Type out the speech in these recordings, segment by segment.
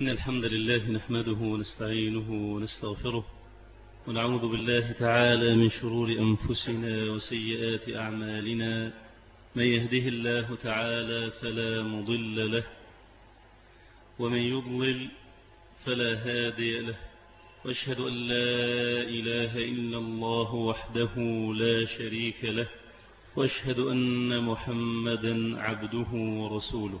إن الحمد لله نحمده ونستعينه ونستغفره ونعوذ بالله تعالى من شرور أنفسنا وسيئات أعمالنا من يهده الله تعالى فلا مضل له ومن يضلل فلا هادي له وأشهد أن لا إله إلا الله وحده لا شريك له وأشهد أن محمدا عبده ورسوله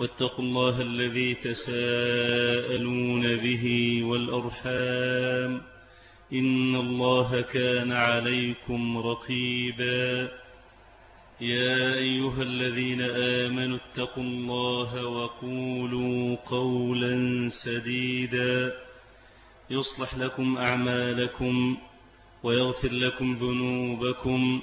واتقوا الله الذي تساءلون به والأرحام إن الله كان عليكم رقيبا يا أيها الذين آمنوا اتقوا الله وقولوا قولا سديدا يصلح لكم أعمالكم ويغفر لكم ذنوبكم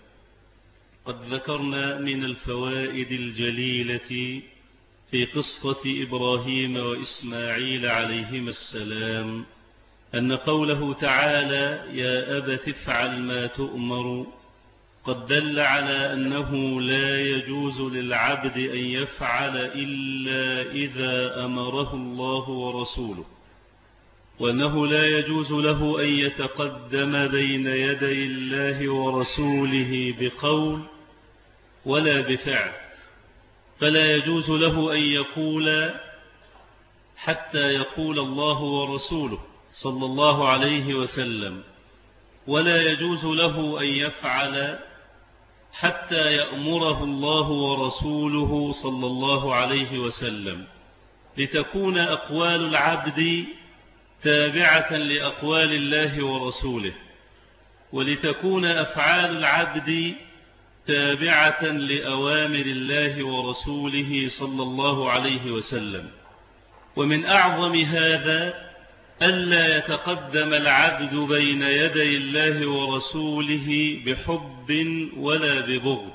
قد ذكرنا من الفوائد الجليلة في قصة إبراهيم وإسماعيل عليهما السلام أن قوله تعالى يا أبت افعل ما تؤمر قد دل على أنه لا يجوز للعبد أن يفعل إلا إذا أمره الله ورسوله. وأنه لا يجوز له أن يتقدم بين يدي الله ورسوله بقول ولا بفعل. فلا يجوز له أن يقول حتى يقول الله ورسوله صلى الله عليه وسلم. ولا يجوز له أن يفعل حتى يأمره الله ورسوله صلى الله عليه وسلم. لتكون أقوال العبد تابعة لأقوال الله ورسوله ولتكون أفعال العبد تابعة لأوامر الله ورسوله صلى الله عليه وسلم. ومن أعظم هذا ألا يتقدم العبد بين يدي الله ورسوله بحب ولا ببغض.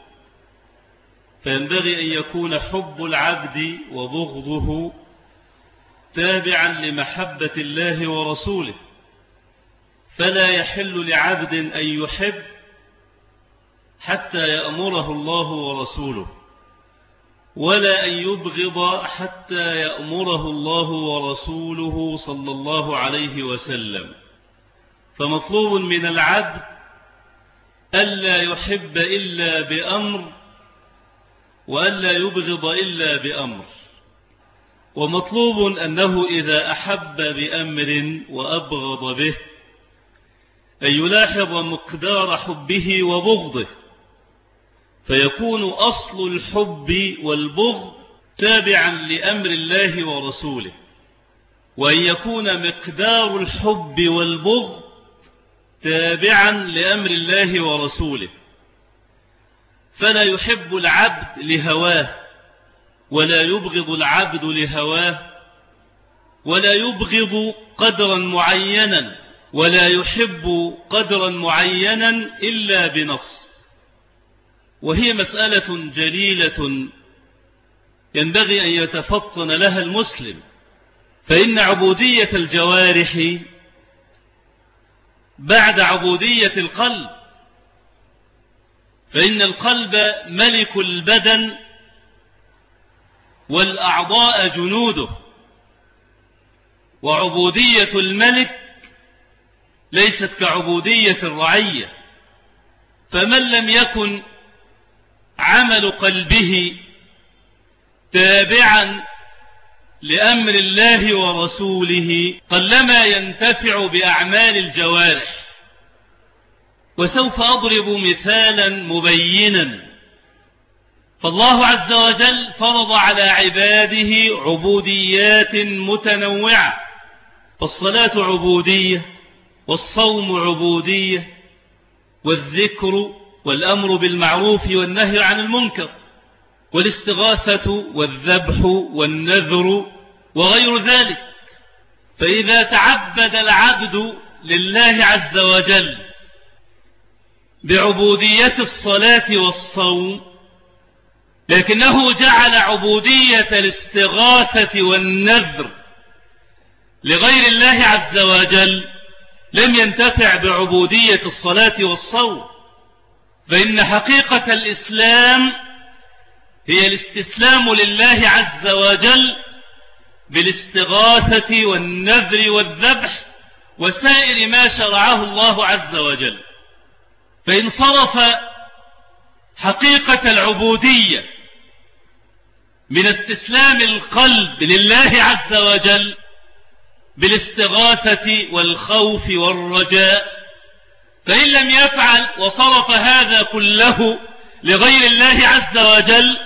فينبغي أن يكون حب العبد وبغضه تابعا لمحبة الله ورسوله فلا يحل لعبد أن يحب حتى يأمره الله ورسوله ولا أن يبغض حتى يأمره الله ورسوله صلى الله عليه وسلم. فمطلوب من العبد ألا يحب إلا بأمر وألا يبغض إلا بأمر. ومطلوب أنه إذا أحب بأمر وأبغض به أن يلاحظ مقدار حبه وبغضه فيكون أصل الحب والبغض تابعا لأمر الله ورسوله وأن يكون مقدار الحب والبغض تابعا لأمر الله ورسوله. فلا يحب العبد لهواه ولا يبغض العبد لهواه ولا يبغض قدرا معينا ولا يحب قدرا معينا إلا بنص. وهي مسألة جليلة ينبغي أن يتفطن لها المسلم. فإن عبودية الجوارح بعد عبودية القلب فإن القلب ملك البدن والأعضاء جنوده. وعبودية الملك ليست كعبودية الرعية. فمن لم يكن عمل قلبه تابعا لأمر الله ورسوله قلما ينتفع بأعمال الجوارح. وسوف أضرب مثالا مبينا. فالله عز وجل فرض على عباده عبوديات متنوعة فالصلاة عبودية والصوم عبودية والذكر والأمر بالمعروف والنهي عن المنكر والاستغاثة والذبح والنذر وغير ذلك. فإذا تعبد العبد لله عز وجل بعبودية الصلاة والصوم لكنه جعل عبودية الاستغاثة والنذر لغير الله عز وجل لم ينتفع بعبودية الصلاة والصوم. فإن حقيقة الإسلام هي الاستسلام لله عز وجل بالاستغاثة والنذر والذبح وسائر ما شرعه الله عز وجل. فإن صرف حقيقة العبودية من استسلام القلب لله عز وجل بالاستغاثة والخوف والرجاء فإن لم يفعل وصرف هذا كله لغير الله عز وجل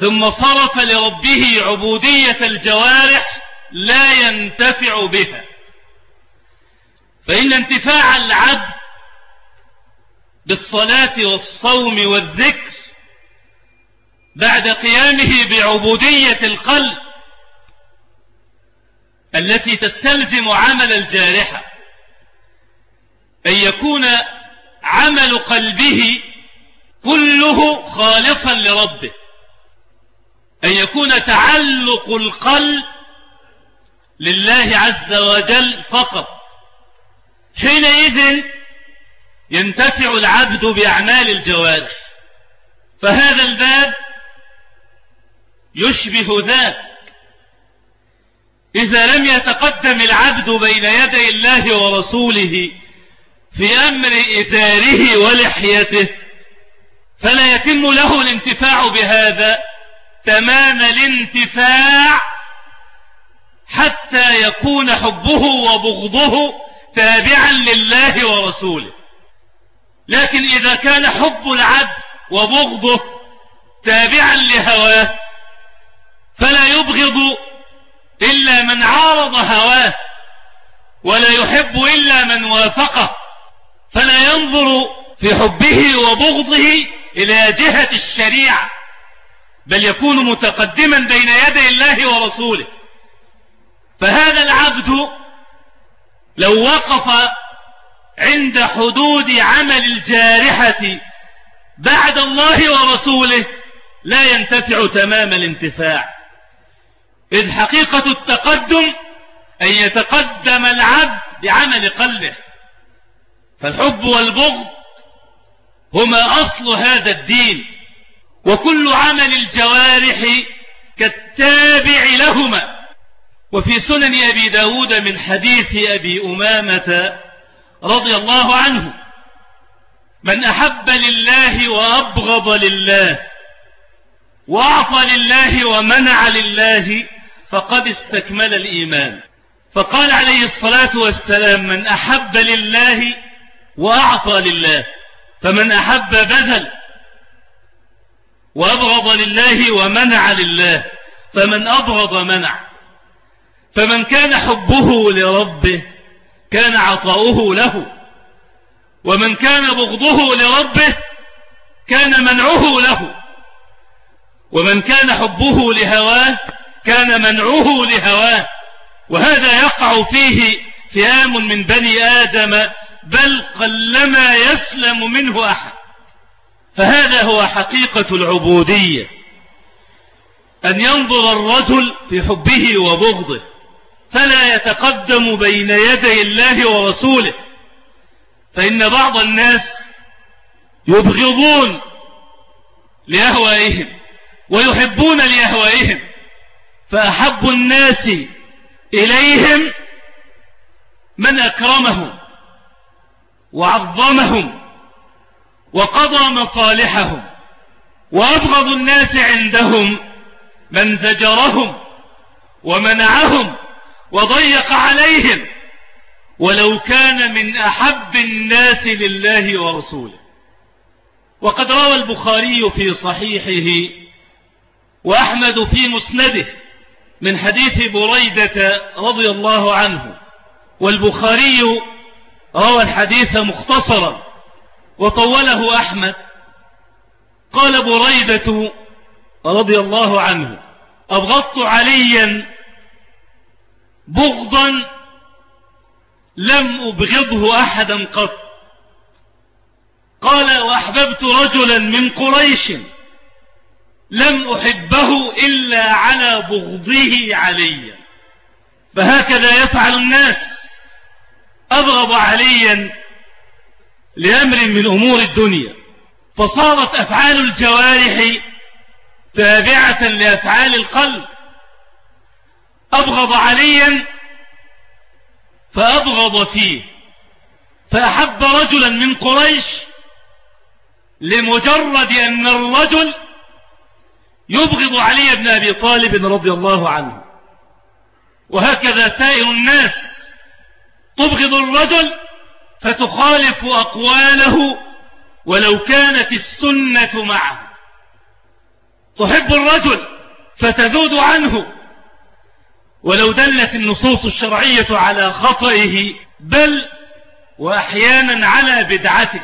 ثم صرف لربه عبودية الجوارح لا ينتفع بها. فإن انتفاع العبد بالصلاة والصوم والذكر بعد قيامه بعبودية القلب التي تستلزم عمل الجارحة أن يكون عمل قلبه كله خالصا لربه أن يكون تعلق القلب لله عز وجل فقط. حينئذ ينتفع العبد بأعمال الجوارح فهذا الباب يشبه ذاك. إذا لم يتقدم العبد بين يدي الله ورسوله في أمر إزاره ولحيته فلا يتم له الانتفاع بهذا تمام الانتفاع حتى يكون حبه وبغضه تابعا لله ورسوله. لكن إذا كان حب العبد وبغضه تابعا لهواه فلا يبغض إلا من عارض هواه ولا يحب إلا من وافقه فلا ينظر في حبه وبغضه إلى جهة الشريعة بل يكون متقدما بين يدي الله ورسوله. فهذا العبد لو وقف عند حدود عمل الجارحة بعد الله ورسوله لا ينتفع تمام الانتفاع. إذ حقيقة التقدم أن يتقدم العبد بعمل قلبه. فالحب والبغض هما أصل هذا الدين وكل عمل الجوارح كالتابع لهما. وفي سنن أبي داود من حديث أبي أمامة رضي الله عنه من أحب لله وأبغض لله وأعطى لله ومنع لله فقد استكمل الإيمان. فقال عليه الصلاة والسلام من أحب لله وأعطى لله فمن أحب بذل وأبغض لله ومنع لله فمن أبغض منع. فمن كان حبه لربه كان عطاؤه له ومن كان بغضه لربه كان منعه له ومن كان حبه لهواه كان منعه لهواه وهذا يقع فيه فئام من بني آدم بل قلما يسلم منه أحد. فهذا هو حقيقة العبودية أن ينظر الرجل في حبه وبغضه فلا يتقدم بين يدي الله ورسوله. فإن بعض الناس يبغضون لأهوائهم ويحبون لأهوائهم. فأحب الناس إليهم من أكرمهم وعظمهم وقضى مصالحهم وأبغض الناس عندهم من زجرهم ومنعهم وضيق عليهم ولو كان من أحب الناس لله ورسوله. وقد روى البخاري في صحيحه وأحمد في مسنده من حديث بريدة رضي الله عنه والبخاري روى الحديث مختصرا وطوله أحمد. قال بريدة رضي الله عنه أبغضت عليا بغضا لم أبغضه أحدا قط. قال وأحببت رجلا من قريش لم أحبه إلا على بغضه علي. فهكذا يفعل الناس. أبغض عليا لأمر من أمور الدنيا. فصارت أفعال الجوارح تابعة لأفعال القلب. أبغض عليا فأبغض فيه. فأحب رجلا من قريش لمجرد أن الرجل يبغض علي بن أبي طالب رضي الله عنه. وهكذا سائر الناس. تبغض الرجل فتخالف أقواله ولو كانت السنة معه. تحب الرجل فتذود عنه. ولو دلت النصوص الشرعية على خطئه بل وأحيانا على بدعته.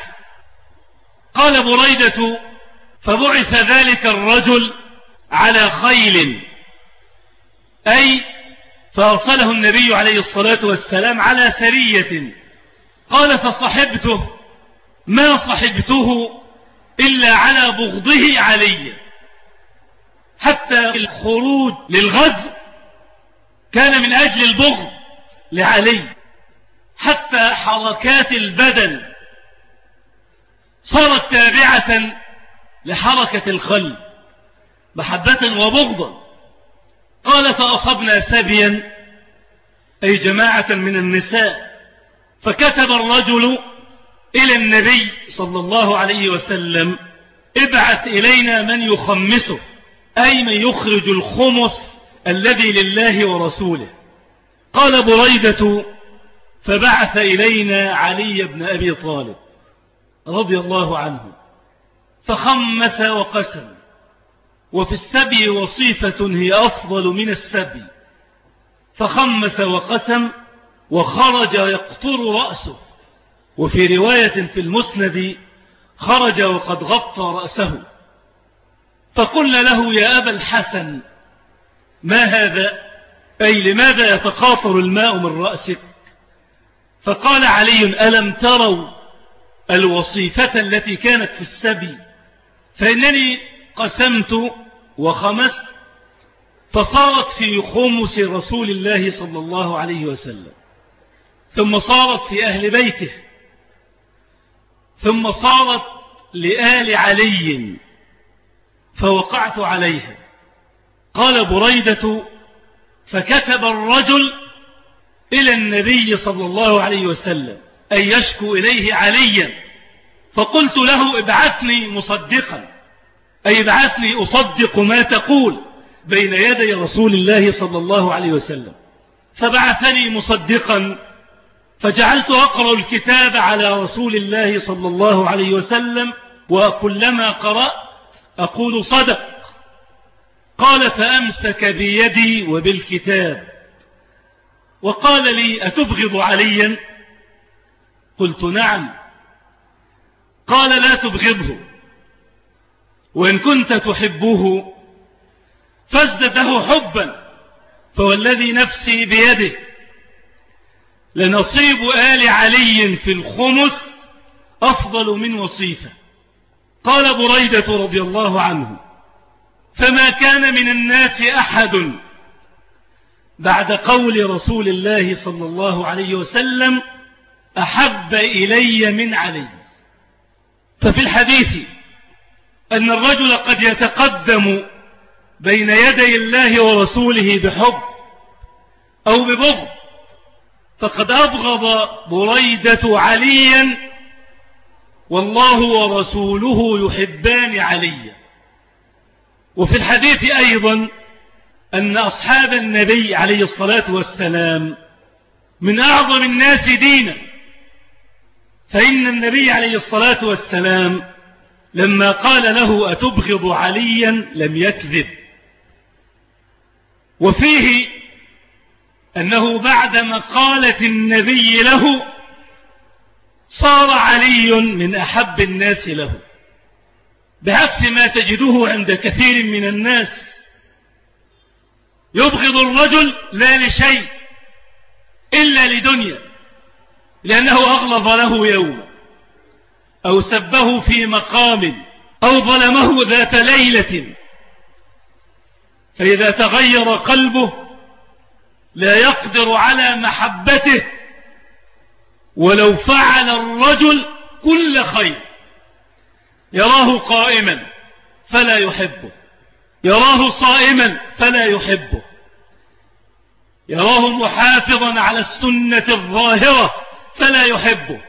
قال بريدة فبعث ذلك الرجل على خيل. أي فأرسله النبي عليه الصلاة والسلام على سرية. قال فصحبته ما صحبته إلا على بغضه علي. حتى الخروج للغزو كان من أجل البغض لعلي. حتى حركات البدن صارت تابعة لحركة الخل. محبة وبغضا قال فأصبنا سبيا أي جماعة من النساء فكتب الرجل إلى النبي صلى الله عليه وسلم ابعث إلينا من يخمسه أي من يخرج الخمس الذي لله ورسوله. قال بريدة فبعث إلينا علي بن أبي طالب رضي الله عنه فخمس وقسم. وفي السبي وصيفة هي أفضل من السبي. فخمس وقسم وخرج يقطر رأسه. وفي رواية في المسند خرج وقد غطى رأسه. فقلنا له يا أبا الحسن ما هذا؟ أي لماذا يتقاطر الماء من رأسك؟ فقال علي ألم تروا الوصيفة التي كانت في السبي؟ فإنني قسمت وخمست فصارت في خمس رسول الله صلى الله عليه وسلم. ثم صارت في أهل بيته. ثم صارت لآل علي فوقعت عليها قال بريدة فكتب الرجل إلى النبي صلى الله عليه وسلم أن يشكو إليه عليا. فقلت له ابعثني مصدقا. أي ابعثني أصدق ما تقول بين يدي رسول الله صلى الله عليه وسلم. فبعثني مصدقا فجعلت أقرأ الكتاب على رسول الله صلى الله عليه وسلم وكلما قرأت أقول صدق. قال فأمسك بيدي وبالكتاب. وقال لي أتبغض عليا؟ قلت نعم. قال لا تبغضه. وإن كنت تحبه فازدده حبا فوالذي نفسي بيده. لنصيب آل علي في الخمس أفضل من وصيفة. قال بريدة رضي الله عنه فما كان من الناس أحد بعد قول رسول الله صلى الله عليه وسلم أحب إلي من علي. ففي الحديث أن الرجل قد يتقدم بين يدي الله ورسوله بحب أو ببغض فقد أبغض بريدة عليا والله ورسوله يحبان عليا وفي الحديث أيضا أن أصحاب النبي عليه الصلاة والسلام من أعظم الناس دينا فإن النبي عليه الصلاة والسلام لما قال له أتبغض عليا لم يكذب. وفيه أنه بعد مقالة النبي له صار علي من أحب الناس له. بعكس ما تجده عند كثير من الناس. يبغض الرجل لا لشيء إلا لدنيا لأنه أغلظ له يوم. أو سبه في مقام أو ظلمه ذات ليلة. فإذا تغير قلبه لا يقدر على محبته ولو فعل الرجل كل خير. يراه قائما فلا يحبه. يراه صائما فلا يحبه. يراه محافظا على السنة الظاهرة فلا يحبه.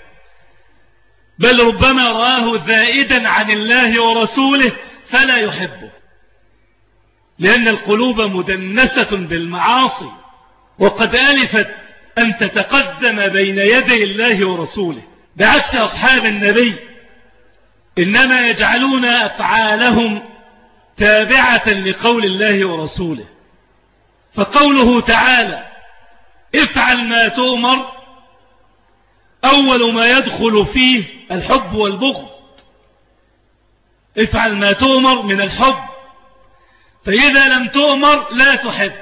بل ربما رآه زائدا عن الله ورسوله فلا يحبه. لأن القلوب مدنسة بالمعاصي وقد ألفت أن تتقدم بين يدي الله ورسوله. بعكس أصحاب النبي إنما يجعلون أفعالهم تابعة لقول الله ورسوله. فقوله تعالى افعل ما تؤمر أول ما يدخل فيه الحب والبغض. افعل ما تؤمر من الحب. فإذا لم تؤمر لا تحب.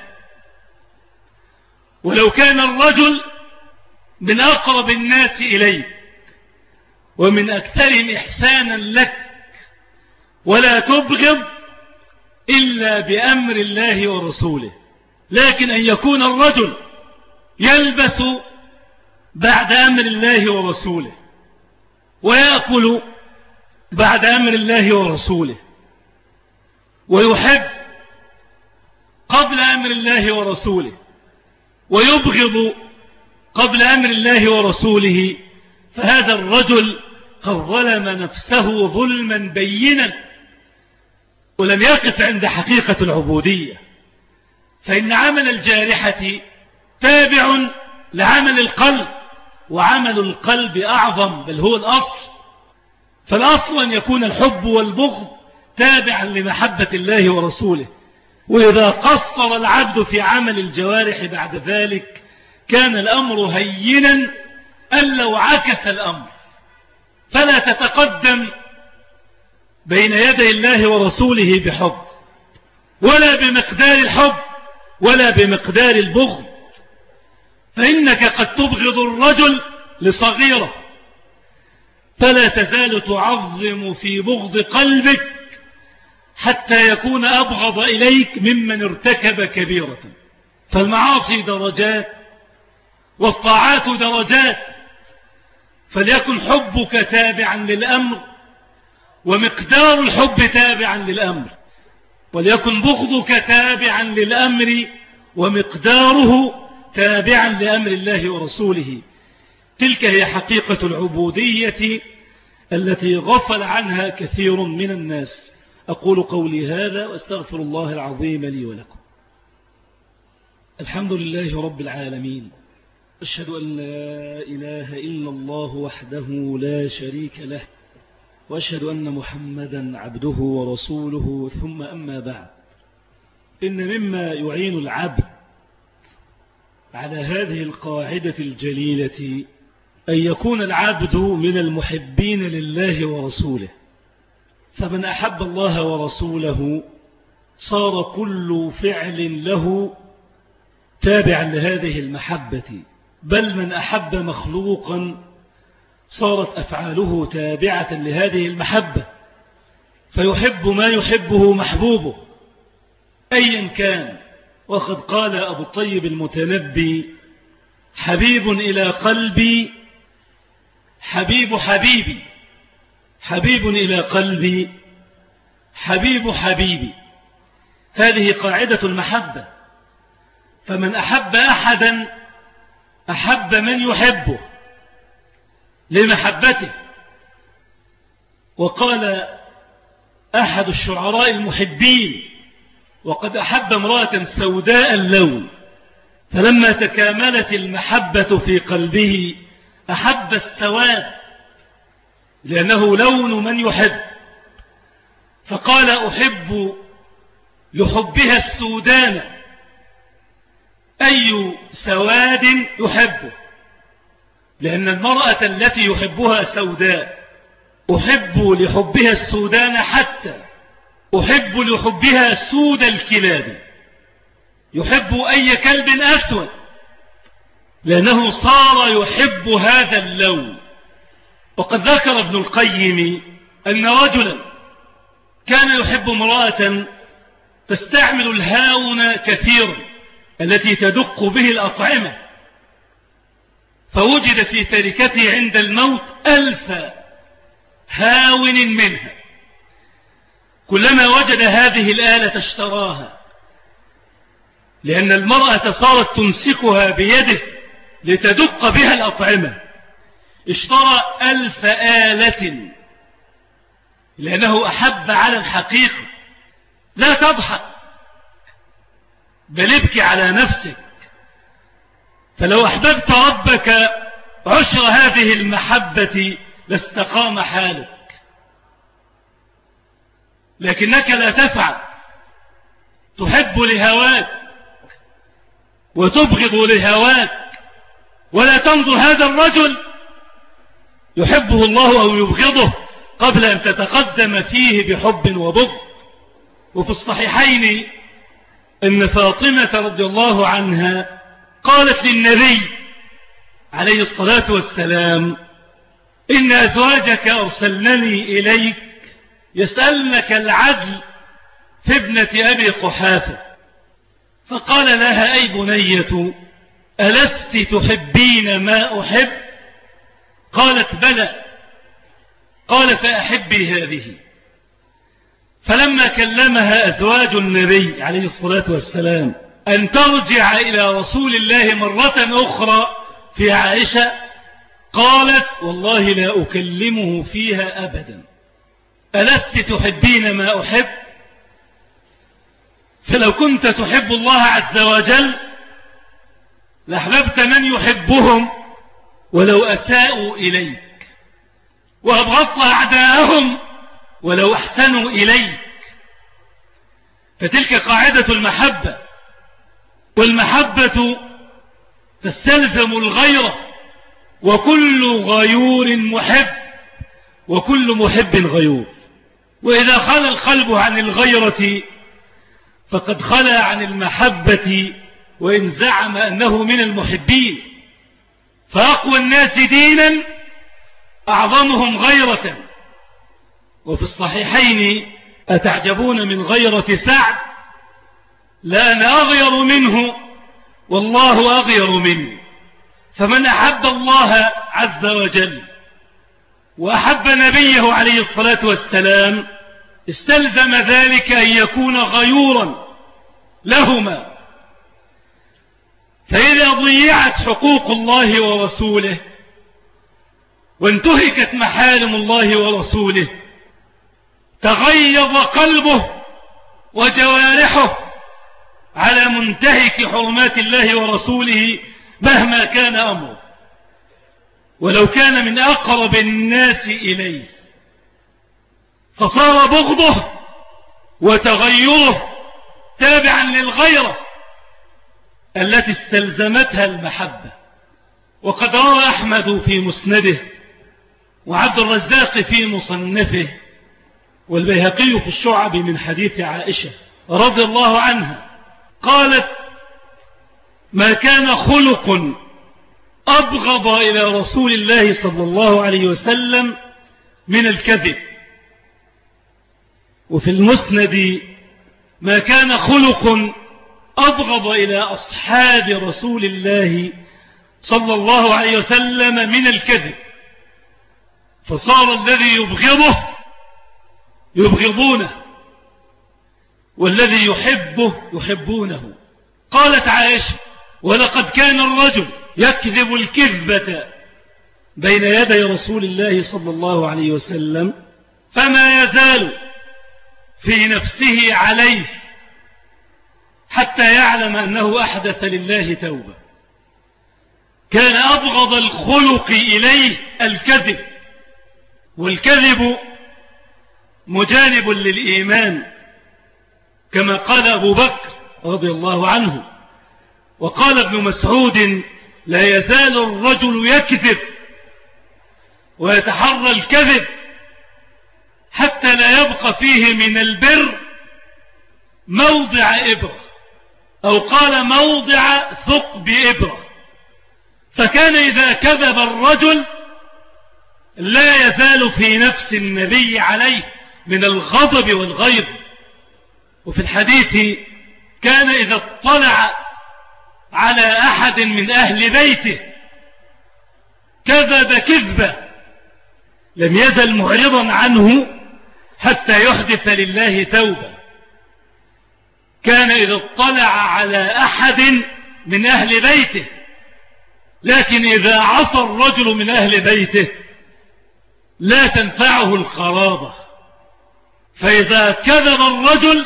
ولو كان الرجل من أقرب الناس إليك ومن أكثرهم إحسانا لك ولا تبغض إلا بأمر الله ورسوله. لكن أن يكون الرجل يلبس بعد أمر الله ورسوله. ويأكل بعد أمر الله ورسوله. ويحب قبل أمر الله ورسوله. ويبغض قبل أمر الله ورسوله. فهذا الرجل قد ظلم نفسه ظلما بينا. ولم يقف عند حقيقة العبودية. فإن عمل الجارحة تابع لعمل القلب. وعمل القلب أعظم بل هو الأصل. فالأصل أن يكون الحب والبغض تابعا لمحبة الله ورسوله. وإذا قصر العبد في عمل الجوارح بعد ذلك كان الأمر هينا أن لو عكس الأمر. فلا تتقدم بين يدي الله ورسوله بحب ولا بمقدار الحب ولا بمقدار البغض. فإنك قد تبغض الرجل لصغيرة. فلا تزال تعظم في بغض قلبك حتى يكون أبغض إليك ممن ارتكب كبيرة. فالمعاصي درجات والطاعات درجات. فليكن حبك تابعا للأمر ومقدار الحب تابعا للأمر. وليكن بغضك تابعا للأمر ومقداره تابعا لأمر الله ورسوله. تلك هي حقيقة العبودية التي غفل عنها كثير من الناس. أقول قولي هذا وأستغفر الله العظيم لي ولكم. الحمد لله رب العالمين. أشهد أن لا إله إلا الله وحده لا شريك له. وأشهد أن محمدا عبده ورسوله. ثم أما بعد. إن مما يعين العبد على هذه القاعدة الجليلة أن يكون العبد من المحبين لله ورسوله. فمن أحب الله ورسوله صار كل فعل له تابعا لهذه المحبة. بل من أحب مخلوقا صارت أفعاله تابعة لهذه المحبة. فيحب ما يحبه محبوبه أيا كان. وقد قال أبو الطيب المتنبي حبيب إلى قلبي حبيب حبيبي حبيب إلى قلبي حبيب حبيبي. هذه قاعدة المحبة. فمن أحب أحدا أحب من يحبه لمحبته. وقال أحد الشعراء المحبين وقد أحب امرأة سوداء اللون فلما تكاملت المحبة في قلبه أحب السواد لأنه لون من يحب. فقال أحب لحبها السودان أي سواد يحبه لأن المرأة التي يحبها سوداء أحب لحبها السودان حتى أحب لحبها سود الكلاب. يحب أي كلب أسود. لأنه صار يحب هذا اللون. وقد ذكر ابن القيم أن رجلا كان يحب امرأة تستعمل الهاون كثيرا التي تدق به الأطعمة. فوجد في تركته عند الموت ألف هاون منها. كلما وجد هذه الآلة اشتراها لأن المرأة صارت تمسكها بيده لتدق بها الأطعمة. اشترى ألف آلة لأنه أحب على الحقيقة. لا تضحك بل ابكي على نفسك. فلو أحببت ربك عشر هذه المحبة لاستقام حالك. لكنك لا تفعل. تحب لهواك وتبغض لهواك ولا تنظر هذا الرجل يحبه الله أو يبغضه قبل أن تتقدم فيه بحب وبغض. وفي الصحيحين أن فاطمة رضي الله عنها قالت للنبي عليه الصلاة والسلام إن أزواجك أرسلنني إليك يسألنك العدل في ابنة أبي قحافة فقال لها أي بنية ألست تحبين ما أحب؟ قالت بلى قال فأحبي هذه. فلما كلمها أزواج النبي عليه الصلاة والسلام أن ترجع إلى رسول الله مرة أخرى في عائشة قالت والله لا أكلمه فيها أبدا. ألست تحبين ما أحب؟ فلو كنت تحب الله عز وجل لأحببت من يحبهم ولو أساءوا إليك وأبغضت أعداءهم ولو أحسنوا إليك. فتلك قاعدة المحبة والمحبة تستلزم الغيرة وكل غيور محب وكل محب غيور. وإذا خلى القلب عن الغيرة فقد خلى عن المحبة وإن زعم أنه من المحبين. فأقوى الناس دينا أعظمهم غيرة. وفي الصحيحين أتعجبون من غيرة سعد؟ لا أنا أغير منه والله أغير مني. فمن أحب الله عز وجل وأحب نبيه عليه الصلاة والسلام استلزم ذلك أن يكون غيورا لهما. فإذا ضيعت حقوق الله ورسوله وانتهكت محارم الله ورسوله تغيظ قلبه وجوارحه على منتهك حرمات الله ورسوله مهما كان أمره. ولو كان من أقرب الناس إليه فصار بغضه وتغيره تابعا للغيرة التي استلزمتها المحبة. وقد روى أحمد في مسنده وعبد الرزاق في مصنفه والبيهقي في الشعب من حديث عائشة رضي الله عنها قالت ما كان خلق أبغض إلى رسول الله صلى الله عليه وسلم من الكذب. وفي المسند ما كان خلق أبغض إلى أصحاب رسول الله صلى الله عليه وسلم من الكذب. فصار الذي يبغضه يبغضونه والذي يحبه يحبونه. قالت عائشة ولقد كان الرجل يكذب الكذبة بين يدي رسول الله صلى الله عليه وسلم فما يزال في نفسه عليه حتى يعلم أنه أحدث لله توبة. كان أبغض الخلق إليه الكذب والكذب مجانب للإيمان كما قال أبو بكر رضي الله عنه وقال ابن مسعود لا يزال الرجل يكذب ويتحرى الكذب حتى لا يبقى فيه من البر موضع إبرة أو قال موضع ثقب إبرة. فكان إذا كذب الرجل لا يزال في نفس النبي عليه من الغضب والغيظ. وفي الحديث كان إذا اطلع على أحد من أهل بيته. كذب كذبة لم يزل معرضا عنه حتى يحدث لله توبة. كان إذا اطلع على أحد من أهل بيته. لكن إذا عصى الرجل من أهل بيته لا تنفعه الخرابة فإذا كذب الرجل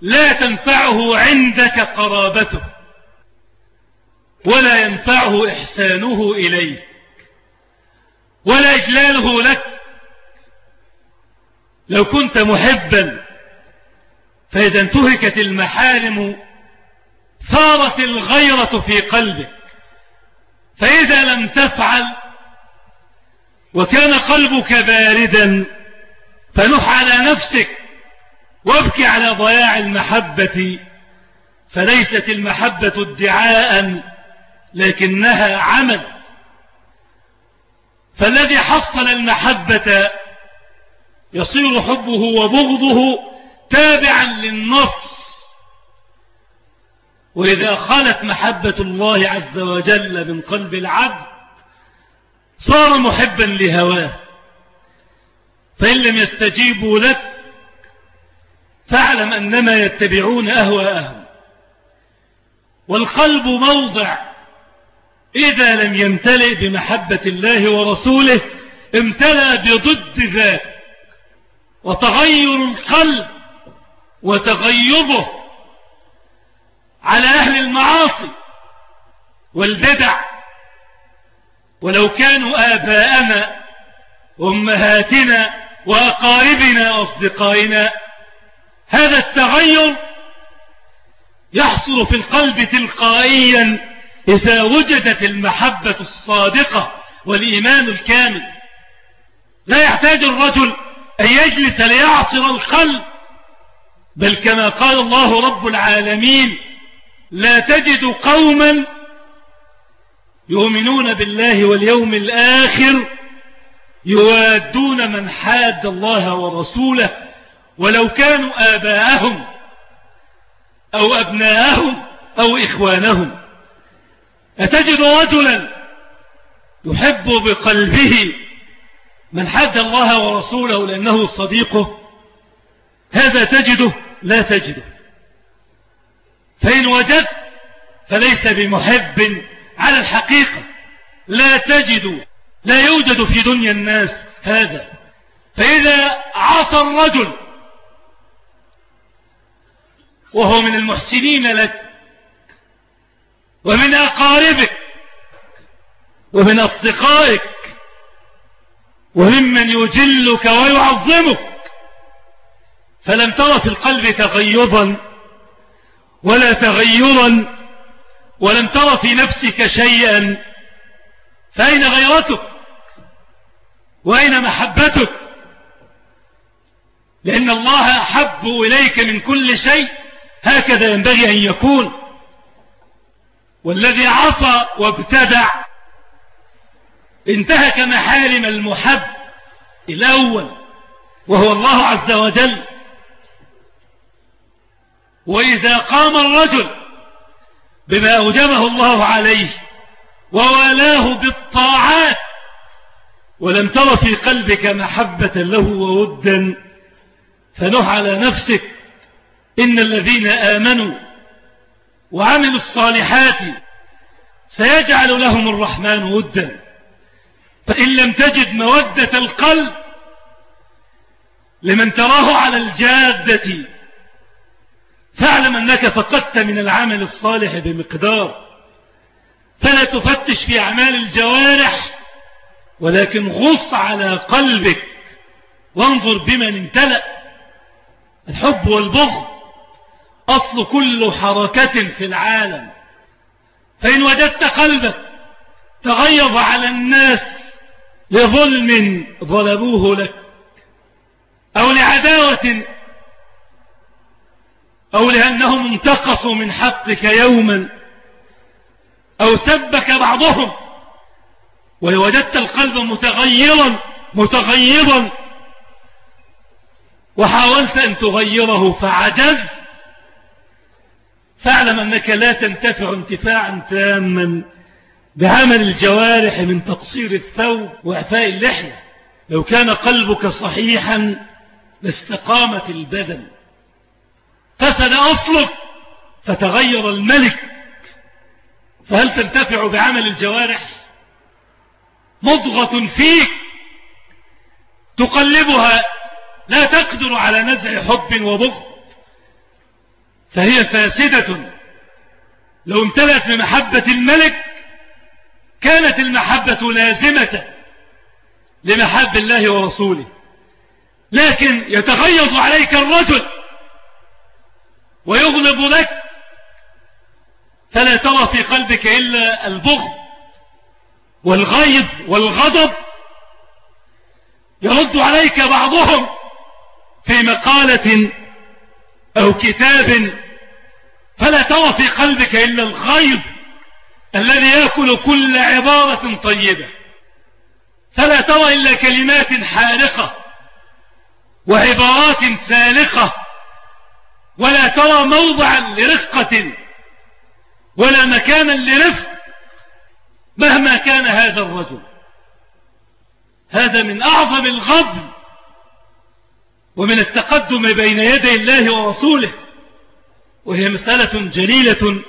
لا تنفعه عندك قرابته. ولا ينفعه إحسانه إليك ولا إجلاله لك. لو كنت محبا فإذا انتهكت المحارم ثارت الغيرة في قلبك. فإذا لم تفعل وكان قلبك باردا فنح على نفسك وابكي على ضياع المحبة. فليست المحبة ادعاء لكنها عمل. فالذي حصل المحبة يصير حبه وبغضه تابعا للنص. وإذا خلت محبة الله عز وجل من قلب العبد صار محبا لهواه. فإن لم يستجيبوا لك فاعلم أنما يتبعون أهواءهم. والقلب موضع إذا لم يمتلئ بمحبة الله ورسوله امتلأ بضد ذاك وتغير القلب وتغيظه على أهل المعاصي والبدع. ولو كانوا آباءنا وأمهاتنا وأقاربنا وأصدقائنا هذا التغير يحصل في القلب تلقائيا إذا وجدت المحبة الصادقة والإيمان الكامل لا يحتاج الرجل أن يجلس ليعصر القلب بل كما قال الله رب العالمين لا تجد قوما يؤمنون بالله واليوم الآخر يوادون من حاد الله ورسوله ولو كانوا آباءهم أو أبناءهم أو إخوانهم. أتجد رجلا يحب بقلبه من حد الله ورسوله لأنه صديقه. هذا تجده لا تجده. فإن وجدت فليس بمحب. على الحقيقة لا تجد لا يوجد في دنيا الناس هذا. فإذا عصى الرجل وهو من المحسنين لك ومن أقاربك ومن أصدقائك وممن يجلك ويعظمك. فلم تر في القلب تغيظا ولا تغيرا ولم تر في نفسك شيئا. فأين غيرتك؟ وأين محبتك؟ لأن الله أحب إليك من كل شيء هكذا ينبغي أن يكون. والذي عصى وابتدع انتهك محارم المحب الأول وهو الله عز وجل. وإذا قام الرجل بما أوجبه الله عليه ووالاه بالطاعات ولم تر في قلبك محبة له وودا فنح على نفسك إن الذين آمنوا وعملوا الصالحات سيجعل لهم الرحمن ودا. فإن لم تجد مودة القلب لمن تراه على الجادة فاعلم أنك فقدت من العمل الصالح بمقدار. فلا تفتش في أعمال الجوارح ولكن غص على قلبك وانظر بمن امتلأ. الحب والبغض أصل كل حركة في العالم. فإن وجدت قلبك تغيظ على الناس لظلم ظلموه لك أو لعداوة أو لأنهم انتقصوا من حقك يوما أو سبك بعضهم. ووجدت القلب متغيرا متغيرا وحاولت أن تغيره فعجز فاعلم أنك لا تنتفع انتفاعا تاما بعمل الجوارح من تقصير الثوب وإعفاء اللحية. لو كان قلبك صحيحا لاستقامت البدن. فسد أصلك فتغير الملك. فهل تنتفع بعمل الجوارح؟ مضغة فيك. تقلبها لا تقدر على نزع حب وبغض. فهي فاسدة. لو امتلأت بمحبة الملك كانت المحبة لازمة لمحب الله ورسوله. لكن يتغيظ عليك الرجل ويغلب لك فلا ترى في قلبك إلا البغض والغيظ والغضب يرد عليك بعضهم في مقالة أو كتاب فلا ترى في قلبك إلا الغيظ الذي يأكل كل عبارة طيبة. فلا ترى إلا كلمات حارقة وعبارات سالقة ولا ترى موضعا لرفقة ولا مكانا لرفق مهما كان هذا الرجل. هذا من أعظم الغضب ومن التقدم بين يدي الله ورسوله وهي مسألة جليلة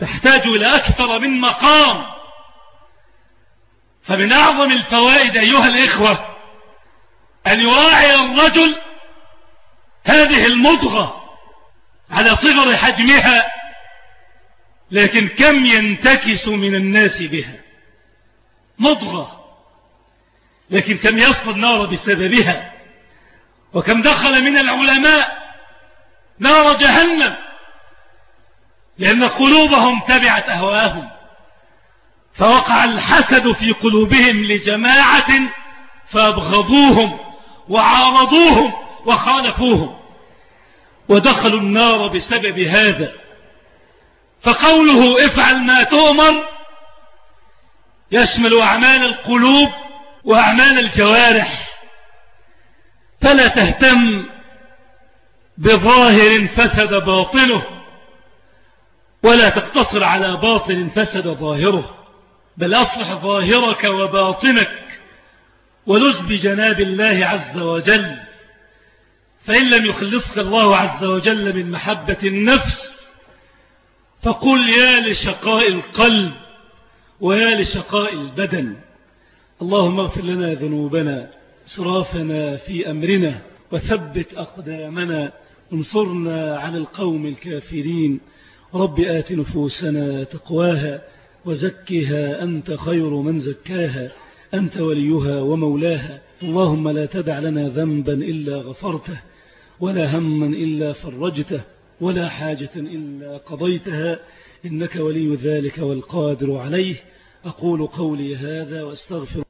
تحتاج إلى أكثر من مقام. فمن أعظم الفوائد أيها الإخوة أن يراعي الرجل هذه المضغة على صغر حجمها لكن كم ينتكس من الناس بها. مضغة لكن كم يصل النار بسببها. وكم دخل من العلماء نار جهنم لأن قلوبهم تبعت أهواهم فوقع الحسد في قلوبهم لجماعة فأبغضوهم وعارضوهم وخالفوهم ودخلوا النار بسبب هذا. فقوله افعل ما تؤمر يشمل أعمال القلوب وأعمال الجوارح. فلا تهتم بظاهر فسد باطنه ولا تقتصر على باطن فسد ظاهره بل أصلح ظاهرك وباطنك ولز بجناب الله عز وجل. فإن لم يخلصك الله عز وجل من محبة النفس فقل يا لشقاء القلب ويا لشقاء البدن. اللهم اغفر لنا ذنوبنا إسرافنا في أمرنا وثبت أقدامنا انصرنا على القوم الكافرين. رب آت نفوسنا تقواها وزكها أنت خير من زكاها أنت وليها ومولاها. اللهم لا تدع لنا ذنبا إلا غفرته ولا هما إلا فرجته ولا حاجة إلا قضيتها. إنك ولي ذلك والقادر عليه. أقول قولي هذا وأستغفر